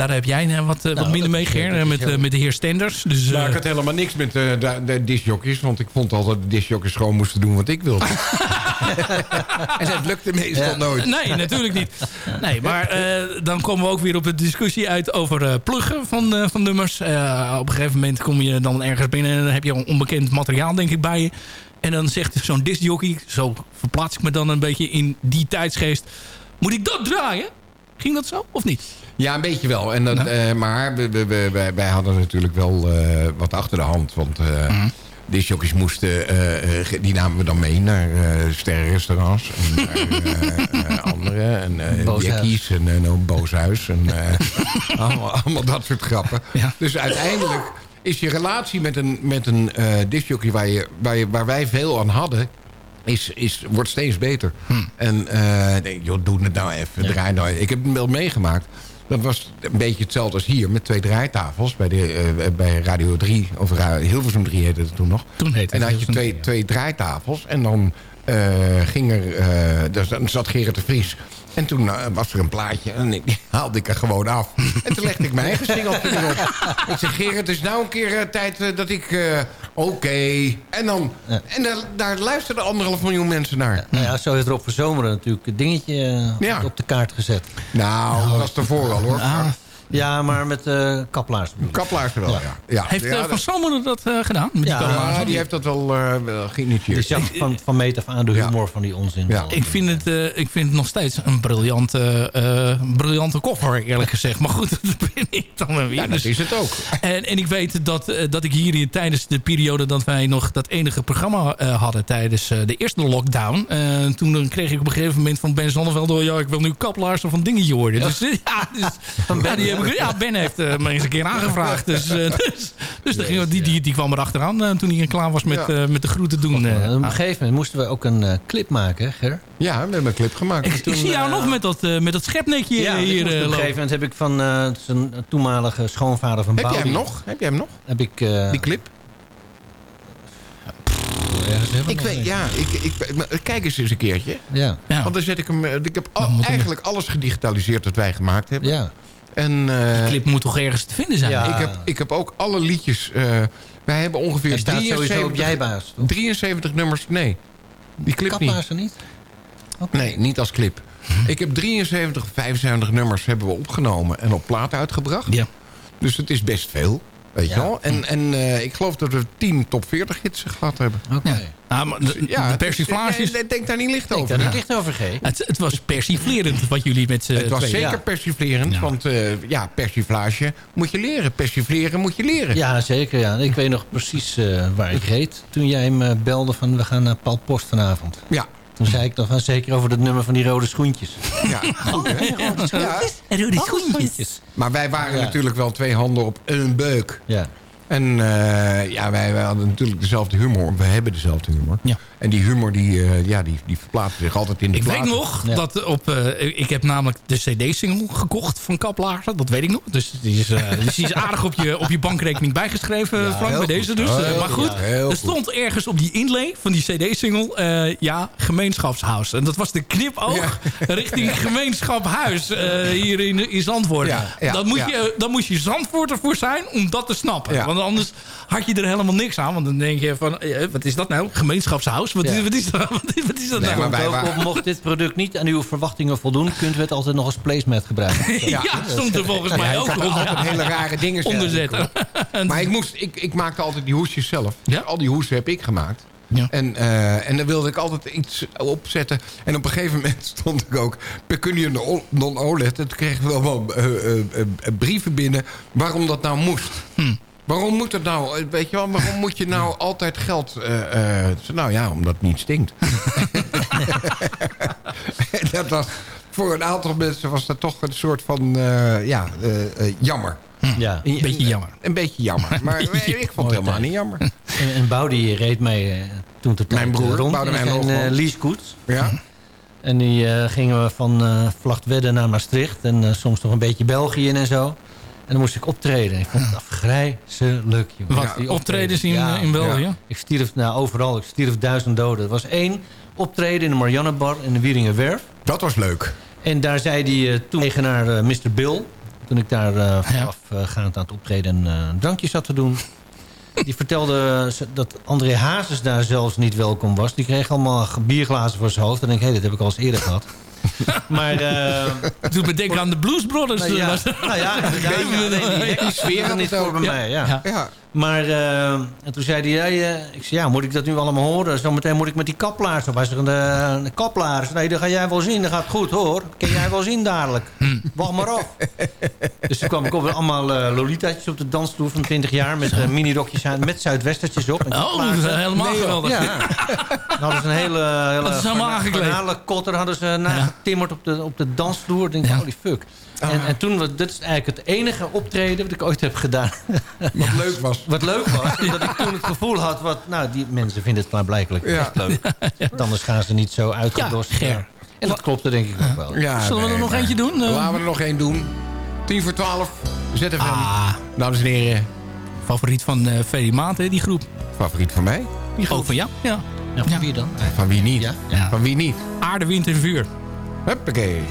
Daar heb jij eh, wat, eh, wat minder mee, Ger, eh, met, eh, met de heer Stenders. Dus, eh, ik had helemaal niks met eh, de, de. Want ik vond altijd dat de gewoon moesten doen wat ik wilde. en dat lukte meestal nooit. Nee, natuurlijk niet. Nee, maar eh, dan komen we ook weer op de discussie uit over eh, pluggen van, eh, van nummers. Eh, op een gegeven moment kom je dan ergens binnen en dan heb je al onbekend materiaal denk ik bij je. En dan zegt zo'n discjockey, zo verplaats ik me dan een beetje in die tijdsgeest. Moet ik dat draaien? Ging dat zo of niet? Ja, een beetje wel. En dat, eh, maar we, we, we- wij, wij hadden natuurlijk wel eh, wat achter de hand. Want eh Mhm. Discjockeys moesten... eh, eh, die namen we dan mee naar eh sterrenrestaurants. En naar andere. En. Jackies en nou, Booshuis. En allemaal, allemaal dat soort grappen. Dus uiteindelijk is je relatie met een, met een discjockey... Waar, je, waar, je, waar wij veel aan hadden... Is, is, wordt steeds beter. En eh nee, joh, doe het nou even. Draai nou. Ik heb hem wel meegemaakt. Dat was een beetje hetzelfde als hier. Met twee draaitafels. Bij, de, eh, bij Radio 3. Of Hilversum 3 heette het toen nog. Toen heette En dan had je twee, twee draaitafels. En dan eh, ging er... eh, dan zat Gerrit de Vries. En toen eh, was er een plaatje. En ik, haalde ik er gewoon af. En toen legde ik mijn eigen singeltje erop. Ik zeg, Gerrit, het is nou een keer eh, tijd eh, dat ik... Oké. En, dan, en daar, daar luisterden anderhalf miljoen mensen naar. Nou ja, zo heeft Rob van Zomeren natuurlijk een dingetje op de kaart gezet. Nou, dat was ervoor al hoor. Ja, maar met eh kaplaars. Kaplaars wel, ja. ja. Heeft Ja, eh, Van Zomeren dat eh, gedaan? Met die Ja, kaplaars? Ja, die heeft dat wel, eh, wel geïnitieerd. Die zag van, van meet af aan de humor van die onzin. Ja. Ik vind, het, eh, ik vind het nog steeds een briljante, eh, briljante koffer, eerlijk gezegd. Maar goed, dat ben ik dan weer. Ja, dat Dus- is het ook. En, en ik weet dat, dat ik hier in- tijdens de periode dat wij nog dat enige programma eh, hadden tijdens eh, de eerste lockdown. eh, toen kreeg ik op een gegeven moment van Ben Zonneveld door, ja, ik wil nu kaplaarzen van dingetje worden. Dus, ja, dus, ja, die heb ik, ja, Ben heeft eh, me eens een keer aangevraagd. Dus, eh, dus, dus dan ging- die, die, die kwam erachteraan eh, toen hij klaar was met, Ja. met de groeten doen. op een gegeven moment moesten we ook een clip maken, hè, Ger? Ja, we hebben een clip gemaakt. ik, ik zie jou nog met dat, met dat schepnetje Ja, hier op een gegeven moment heb ik van zijn toenmalige schoonvader van Heb jij hem nog? Heb jij hem nog? Heb ik... eh, Die clip? Ik weet, ja, ik, ik, maar kijk eens eens een keertje. Ja. Want dan zet ik hem. Ik heb al- eigenlijk alles gedigitaliseerd dat wij gemaakt hebben. Ja. En, eh, Die clip moet toch ergens te vinden zijn? ik, heb, ik heb ook alle liedjes. eh, wij hebben ongeveer staat sowieso 73, op Jijbaas, toch? 73 nummers. Nee, die clip niet. Kaplaarzen niet? Nee, niet als clip. Ik heb 73, 75 nummers hebben we opgenomen en op plaat uitgebracht. Ja. Dus het is best veel. Weet je wel? En, en eh, ik geloof dat we 10 top 40 hits gehad hebben. Oké. Ja, maar de, Ja, de het is- persiflages... eh, Denk daar niet licht Denk over. daar hè? niet licht over, G. Het, het was persiflerend wat jullie met z'n Het was zeker Ja. persiflerend, want eh, ja, persiflage moet je leren. Persifleren moet je leren. Ja, zeker. Ja. Ik weet nog precies eh, waar ik reed. Toen jij me belde van we gaan naar Paul Post vanavond. Ja. Toen zei ik nog van zeker over het nummer van die rode schoentjes. Ja, goed, hè? Ja. Rode schoentjes. Maar wij waren Ja. natuurlijk wel twee handen op een beuk. Ja. En eh, ja, wij, wij hadden natuurlijk dezelfde humor. We hebben dezelfde humor. Ja. En die humor die, eh, ja, die, die verplaatst zich altijd in de Ik weet nog Ja. dat op... eh, ik heb namelijk de cd-single gekocht van Kaplaarzen. Dat weet ik nog. Dus die is, eh, dus die is aardig op je, op je bankrekening bijgeschreven, Ja, Frank, bij deze goed. dus. Heel Eh, maar goed. goed, Ja, heel er stond ergens op die inlay van die cd-single... eh, ja, gemeenschapshuis. En dat was de knipoog richting gemeenschaphuis eh, hier in, in Zandvoort. Ja, ja, dan, moet ja. je, dan moest je Zandvoort ervoor zijn om dat te snappen. Ja. Want anders had je er helemaal niks aan. Want dan denk je van, eh, wat is dat nou? Gemeenschapshuis? Wat, Ja. is, wat, is, dat, wat, is, wat is dat Nee, nou? wij op, mocht dit product niet aan uw verwachtingen voldoen... kunt u het altijd nog als placemat gebruiken. Ja, stond er volgens mij Ja, ook ik had op. altijd hele rare dingen. Onderzetten. Maar ik, moest, ik, ik maakte altijd die hoesjes zelf. Ja? Al die hoesen heb ik gemaakt. Ja. En, eh, en dan wilde ik altijd iets opzetten. En op een gegeven moment stond ik ook Pecunium non-OLED. En toen kregen we allemaal eh, eh, eh, brieven binnen waarom dat nou moest. Hm. Waarom moet het nou? eh, Weet je wel, waarom moet je nou altijd geld... eh, eh, nou ja, omdat het niet stinkt. En dat was, voor een aantal mensen was dat toch een soort van... eh, ja, eh, eh, jammer. Ja. Een beetje jammer. Een beetje jammer. Maar ik vond het helemaal niet jammer. En, en Boudie reed mij toen te Mijn broer, rond uh, leasekoets. Ja? En die eh, gingen we van eh Vlachtwedde naar Maastricht. En soms nog een beetje België in en zo. En dan moest ik optreden. Ik vond het afgrijzelijk. jongen. Wat, Die optredens in, eh, in België? Ik stierf nou, overal. Ik stierf duizend doden. Er was één optreden in de Mariannebar in de Wieringenwerf. Dat was leuk. En daar zei die eh, toen naar eh, Mr. Bill... toen ik daar eh voorafgaand aan het optreden eh, een drankje zat te doen... die vertelde dat André Hazes daar zelfs niet welkom was. Die kreeg allemaal bierglazen voor zijn hoofd. En ik denk, hé, dit heb ik al eens eerder gehad. maar... eh Doe me denken aan de Blues Brothers. nou ja, Was- nou ja, ja, nee, die sfeer er niet voor bij mij. Ja. Maar eh, en toen zei hij, ja, eh, ik zei, ja, moet ik dat nu allemaal horen? Zometeen moet ik met die kaplaars op. Hij zegt, de, de kaplaars, nee, dat ga jij wel zien. Dat gaat goed, hoor. Kan jij wel zien dadelijk. Wacht maar af. dus toen kwam ik op allemaal eh lolita's op de dansvloer van 20 jaar... met eh, minirokjes aan, met zuidwestertjes op. En Oh, dat is helemaal geweldig. Ja. Dan hadden ze een hele, hele Dat is helemaal aangekleed. kotter hadden ze nagetimmerd op de, op de dansvloer. Ik denk, holy fuck. En, en toen, was- dit is eigenlijk het enige optreden wat ik ooit heb gedaan. Wat leuk was. Wat leuk was, dat ik toen het gevoel had... Wat, nou, die mensen vinden het klaarblijkelijk Ja. echt leuk. Anders gaan ze niet zo uitgedost. Ger. En dat klopte denk ik ook wel. Ja, Zullen we er nee, nog maar- eentje doen? Eh, Laten we er nog één doen. 10 voor 12. ZFM. Ah. Dames en heren. Favoriet van eh Ferry Maat, hè, die groep. Favoriet van mij? Die groep. Ook van jou? Ja. Ja, van wie dan? Van wie niet? Ja. Van wie niet? Aarde, wind en vuur. Huppakee.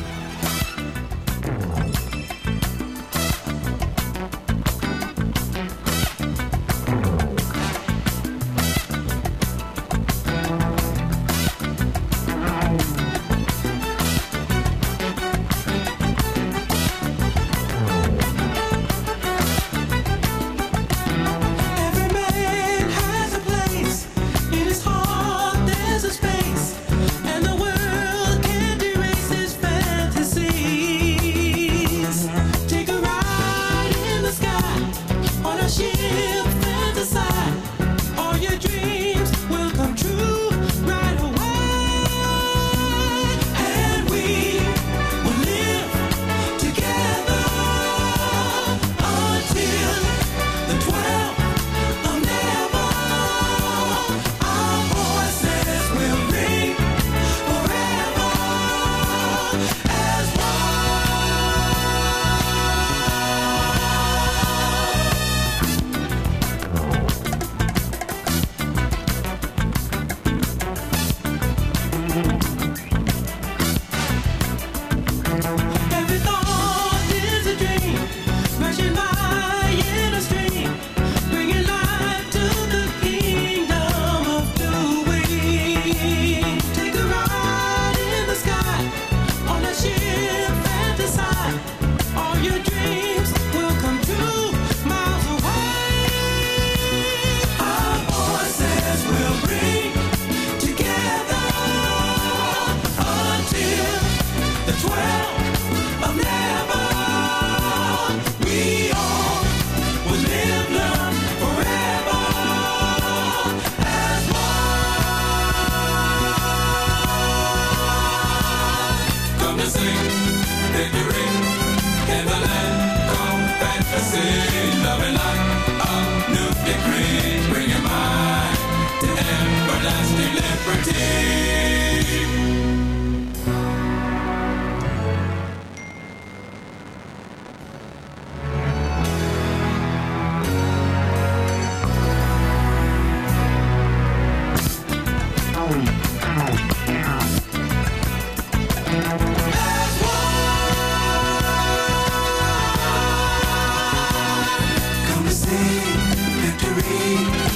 feet.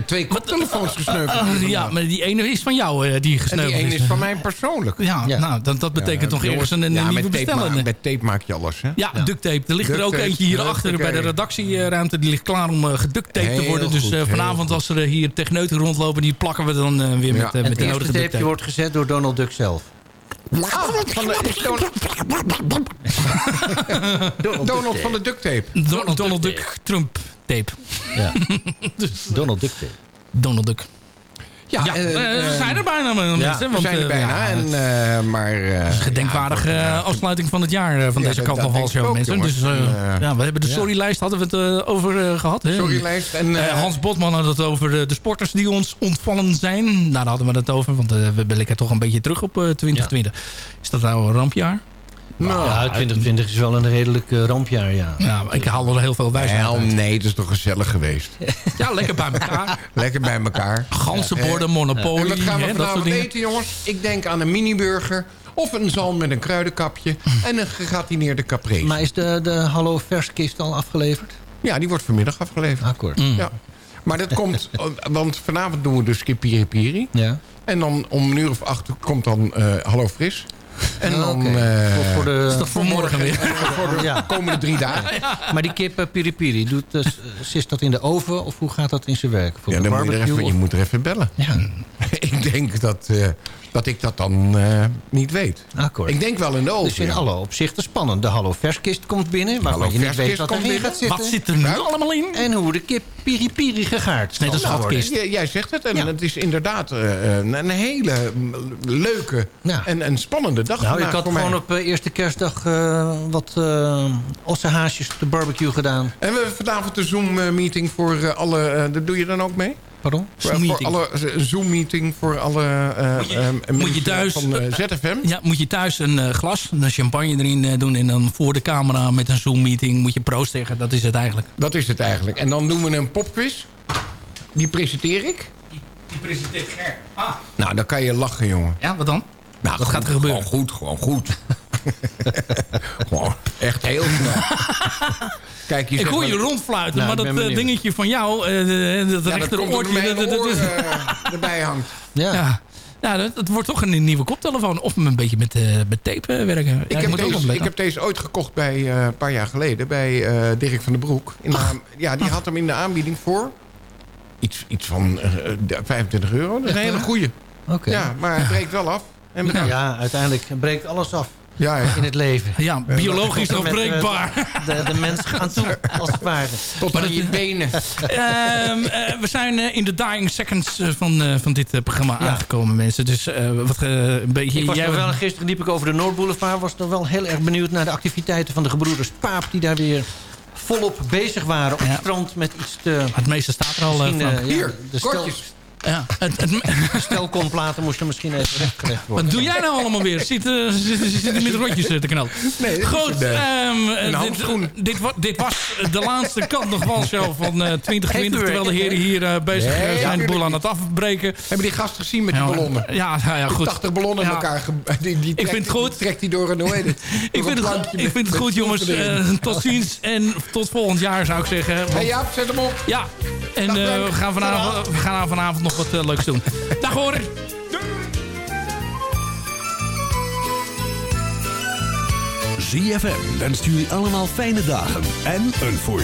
Zijn twee koptelefoons gesneuveld. Ah, ja, maar die ene is van jou eh, die en gesneuveld die ene is van mij persoonlijk. Ja, nou, dat, dat betekent toch ergens een, een ja, nieuwe met tape, bestellen. ma- met tape maak je alles, hè? Ja, duct tape. Er ligt er ook tape, eentje hierachter bij de redactieruimte. Die ligt klaar om uh, geduct tape te worden. Dus goed, eh, vanavond als er eh, hier techneuten rondlopen... die plakken we dan eh, weer met, eh, En met het de nodige duct tapeje tape. wordt gezet door Donald Duck zelf. Ah, van de, is Donald, Donald van de duct tape. Donald, Donald Duck Trump tape. Ja. dus, Donald Duck tape. Donald Duck. Ja, Ja, eh, eh, we eh, zijn er bijna, mensen. Ja, we want, zijn er eh, bijna. en, eh, maar, eh, gedenkwaardige eh, afsluiting van het jaar eh, van Ja, deze kant van ook, mensen. jongens. Dus eh, eh, ja, we hebben de ja. storylijst hadden we het eh, over eh, gehad. Hè? Storylijst en, Eh, eh, Hans Botman had het over de, sporters die ons ontvallen zijn. Nou, daar hadden we het over, want eh, we blikken toch een beetje terug op eh, 2020. Is dat nou een rampjaar? Nou, ja, 2020 is wel een redelijk eh, rampjaar, ja. Ja, ik haal er heel veel wijsheid uit. nee, het is toch gezellig geweest. Ja, lekker bij elkaar. Lekker bij elkaar. Ganzenborden, Eh, Monopoly, En wat gaan we hè, dat soort vanavond eten, jongens? Ik denk aan een mini-burger of een zalm met een kruidenkapje en een gegatineerde caprese. Maar is de, de Hallo Verskist al afgeleverd? Ja, die wordt vanmiddag afgeleverd. Akkoord. Ja. Maar dat komt, want vanavond doen we dus kip piri piri. Ja. En dan om een uur of acht komt dan eh Hallo Fris. En dan... eh, Voor- voor de- is voor morgen weer? voor de Ja. komende drie dagen. Maar die kip eh, piri piri, doet, eh, zit dat in de oven of hoe gaat dat in zijn werk? Voor Ja, de dan moet je, er barbecue? even, je moet er even bellen. Ja, ik denk dat, eh, dat ik dat dan eh, niet weet. akkoord. Ik denk wel in de oven. Dus in ja. alle opzichten spannend. De Hallo Verskist komt binnen, waarvan Hallo je niet Verskist weet wat komt erin binnen. gaat zitten. Wat zit er nu allemaal in? En hoe de kip piri piri gegaard Net als schatkist. Jij, jij zegt het en Ja. het is inderdaad eh, een, een hele leuke Ja. en, en spannende dag Nou, ik had voor mij. gewoon op eh, eerste kerstdag eh, wat eh ossenhaasjes op de barbecue gedaan. En we hebben vanavond een Zoom-meeting voor alle... dat doe je dan ook mee? Pardon? Voor, voor Zoom-meeting. alle een Zoom-meeting voor alle eh, Moet je- eh, moet je mensen thuis- van eh, ZFM. Ja, moet je thuis een eh, glas, een champagne erin eh, doen... en dan voor de camera met een Zoom-meeting moet je proost zeggen. Dat is het eigenlijk. Dat is het eigenlijk. En dan doen we een popquiz. Die presenteer ik. Die presenteert Ger. Ah, Nou, dan kan je lachen, jongen. ja, wat dan? Nou, Wat goed, gaat er gebeuren? Gewoon goed, gewoon goed. gewoon echt heel snel. Kijk, je Ik hoor je rondfluiten, Nou, maar dat eh, benieuwd. dingetje van jou, eh, de- dat Ja, dat rechter komt oortje... er mijn dat- dat- erbij hangt. Ja. ja. Ja, dat, dat wordt toch een nieuwe koptelefoon. Of een beetje met, eh, met tape werken. Ik, Ja, heb moet ook deze, ik heb deze ooit gekocht bij, eh, een paar jaar geleden bij eh, Dirk van den Broek. In de ja, die had hem in de aanbieding voor iets, iets van eh, de- 25 euro. Dat is een hele goeie. Oké. Ja, maar hij breekt wel af. En. Ja, uiteindelijk breekt alles af Ja, ja. in het leven. Ja, biologisch Tot en met, eh, afbreekbaar. De, de mens gaan toe, als het ware. Tot aan je benen. Ehm, eh, we zijn eh, in de dying seconds eh, van, eh, van dit eh, programma Ja. aangekomen, mensen. Dus eh, wat eh, een beetje... Ik was jij- nog wel, gisteren liep ik over de Noordboulevard. Was nog wel heel erg benieuwd naar de activiteiten van de gebroeders Paap. Die daar weer volop bezig waren op Ja. het strand met iets te... Het meeste staat er al, eh, eh, Hier, de stel, kortjes. Ja, het, het, de stelkomplaten moesten misschien even rechtgelegd worden. wat doe jij nou allemaal weer? Zit, eh, zit, zit, zit met rotjes eh, te knallen. Nee, dit is Goed, een, eh, ehm, eh, dit, dit, dit was de laatste kant nog wel show van eh, Heeft 2020. u Terwijl de er- heren hier eh, bezig Nee, zijn de boel aan het afbreken. Hebben die gast gezien met die Ja, ballonnen? Ja, nou ja, goed. 80 ballonnen in Ja. elkaar. Die, die trekt, vind het goed. die Trekt hij door een, hoe heet het? Ik vind, het, ik met- vind het goed, jongens. Eh, tot ziens en tot volgend jaar zou ik zeggen. Want- Hey Jaap, zet hem op. ja, en eh, we, gaan vanavond, we gaan vanavond nog wat eh, leuks doen. Dag hoor. ZFM wenst jullie allemaal fijne dagen en een voorspoedig